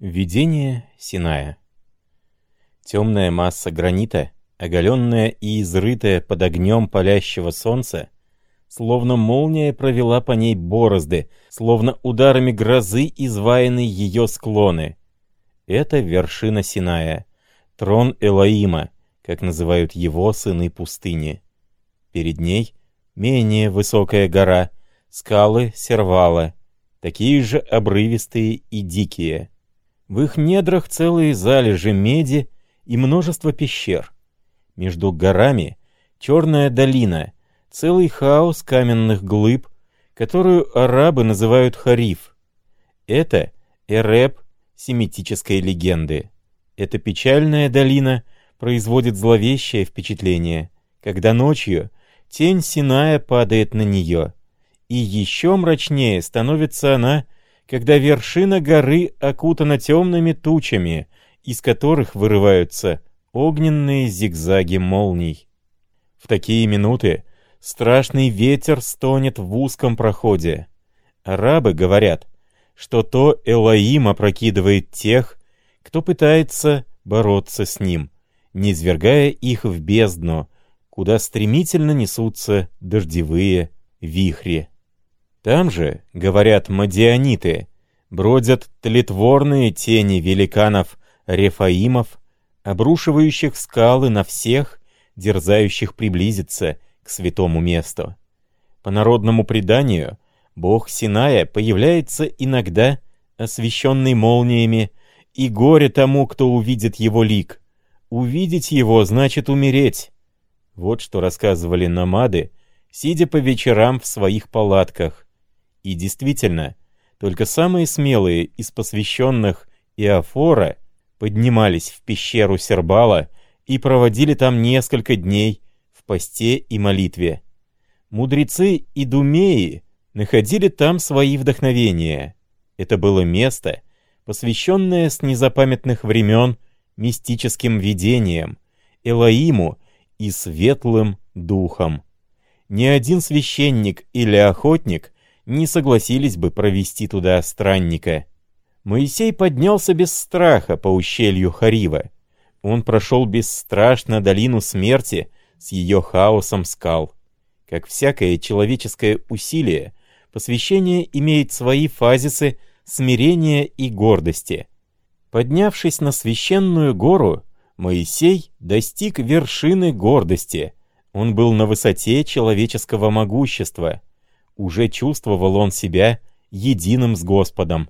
Введение Синая Темная масса гранита, оголенная и изрытая под огнем палящего солнца, словно молния провела по ней борозды, словно ударами грозы изваяны ее склоны. Это вершина Синая, трон Элоима, как называют его сыны пустыни. Перед ней менее высокая гора, скалы Сервала, такие же обрывистые и дикие. В их недрах целые залежи меди и множество пещер. Между горами черная долина, целый хаос каменных глыб, которую арабы называют Хариф. Это Эреб семитической легенды. Эта печальная долина производит зловещее впечатление, когда ночью тень Синая падает на нее. И еще мрачнее становится она, когда вершина горы окутана темными тучами, из которых вырываются огненные зигзаги молний. В такие минуты страшный ветер стонет в узком проходе. Арабы говорят, что то Элоим опрокидывает тех, кто пытается бороться с ним, не извергая их в бездну, куда стремительно несутся дождевые вихри. Там же, говорят мадианиты, бродят тлетворные тени великанов-рефаимов, обрушивающих скалы на всех, дерзающих приблизиться к святому месту. По народному преданию, бог Синая появляется иногда, освещенный молниями, и горе тому, кто увидит его лик. Увидеть его значит умереть. Вот что рассказывали намады, сидя по вечерам в своих палатках, и действительно, только самые смелые из посвященных Иофора поднимались в пещеру Сербала и проводили там несколько дней в посте и молитве. Мудрецы и думеи находили там свои вдохновения. Это было место, посвященное с незапамятных времен мистическим видениям, Элоиму и светлым духом. Ни один священник или охотник не согласились бы провести туда странника. Моисей поднялся без страха по ущелью Харива. Он прошел бесстрашно долину смерти с ее хаосом скал. Как всякое человеческое усилие, посвящение имеет свои фазисы смирения и гордости. Поднявшись на священную гору, Моисей достиг вершины гордости. Он был на высоте человеческого могущества — уже чувствовал он себя единым с Господом.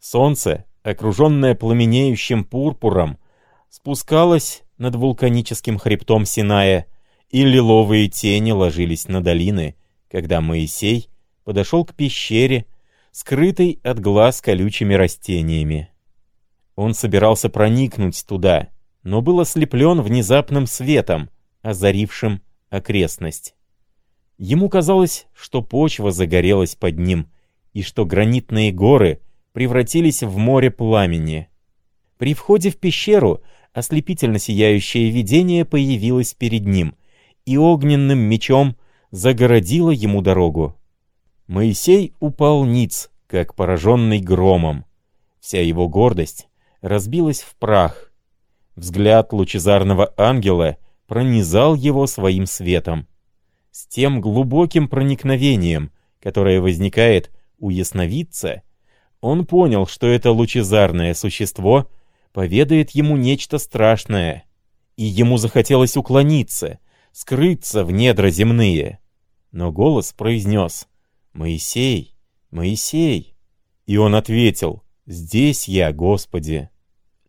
Солнце, окруженное пламенеющим пурпуром, спускалось над вулканическим хребтом Синая, и лиловые тени ложились на долины, когда Моисей подошел к пещере, скрытой от глаз колючими растениями. Он собирался проникнуть туда, но был ослеплен внезапным светом, озарившим окрестность. Ему казалось, что почва загорелась под ним, и что гранитные горы превратились в море пламени. При входе в пещеру ослепительно сияющее видение появилось перед ним, и огненным мечом загородило ему дорогу. Моисей упал ниц, как пораженный громом. Вся его гордость разбилась в прах. Взгляд лучезарного ангела пронизал его своим светом с тем глубоким проникновением, которое возникает у ясновидца, он понял, что это лучезарное существо поведает ему нечто страшное, и ему захотелось уклониться, скрыться в недра земные. Но голос произнес «Моисей, Моисей!» И он ответил «Здесь я, Господи!»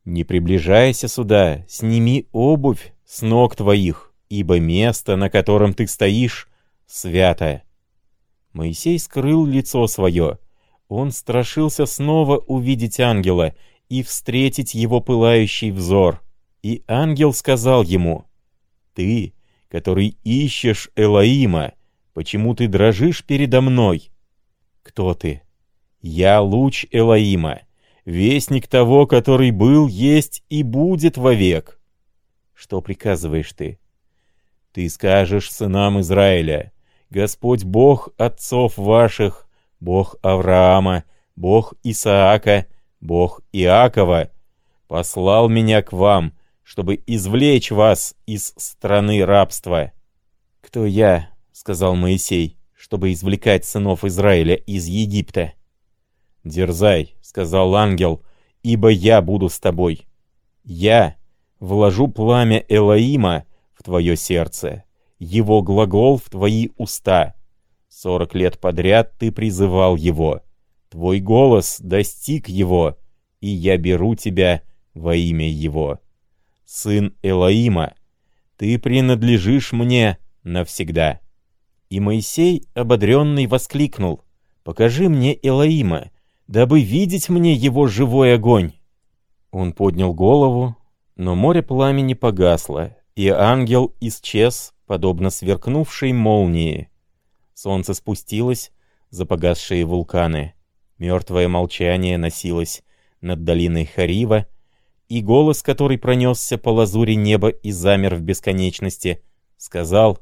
«Не приближайся сюда, сними обувь с ног твоих, ибо место, на котором ты стоишь, свято. Моисей скрыл лицо свое. Он страшился снова увидеть ангела и встретить его пылающий взор. И ангел сказал ему, «Ты, который ищешь Элоима, почему ты дрожишь передо мной?» «Кто ты?» «Я луч Элоима, вестник того, который был, есть и будет вовек». «Что приказываешь ты?» Ты скажешь сынам Израиля, Господь Бог отцов ваших, Бог Авраама, Бог Исаака, Бог Иакова, послал меня к вам, чтобы извлечь вас из страны рабства». «Кто я?» — сказал Моисей, — «чтобы извлекать сынов Израиля из Египта». «Дерзай», — сказал ангел, — «ибо я буду с тобой. Я вложу пламя Элоима в твое сердце, его глагол в твои уста. Сорок лет подряд ты призывал его. Твой голос достиг его, и я беру тебя во имя его. Сын Элоима, ты принадлежишь мне навсегда». И Моисей, ободренный, воскликнул, «Покажи мне Элоима, дабы видеть мне его живой огонь». Он поднял голову, но море пламени погасло, и ангел исчез, подобно сверкнувшей молнии. Солнце спустилось за погасшие вулканы. Мертвое молчание носилось над долиной Харива, и голос, который пронесся по лазуре неба и замер в бесконечности, сказал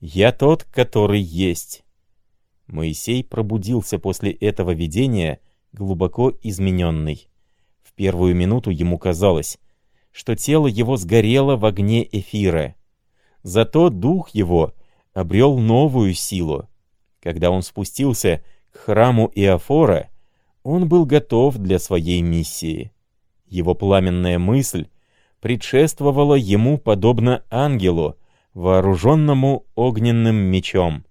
«Я тот, который есть». Моисей пробудился после этого видения, глубоко измененный. В первую минуту ему казалось, что тело его сгорело в огне эфира. Зато дух его обрел новую силу. Когда он спустился к храму Иофора, он был готов для своей миссии. Его пламенная мысль предшествовала ему подобно ангелу, вооруженному огненным мечом.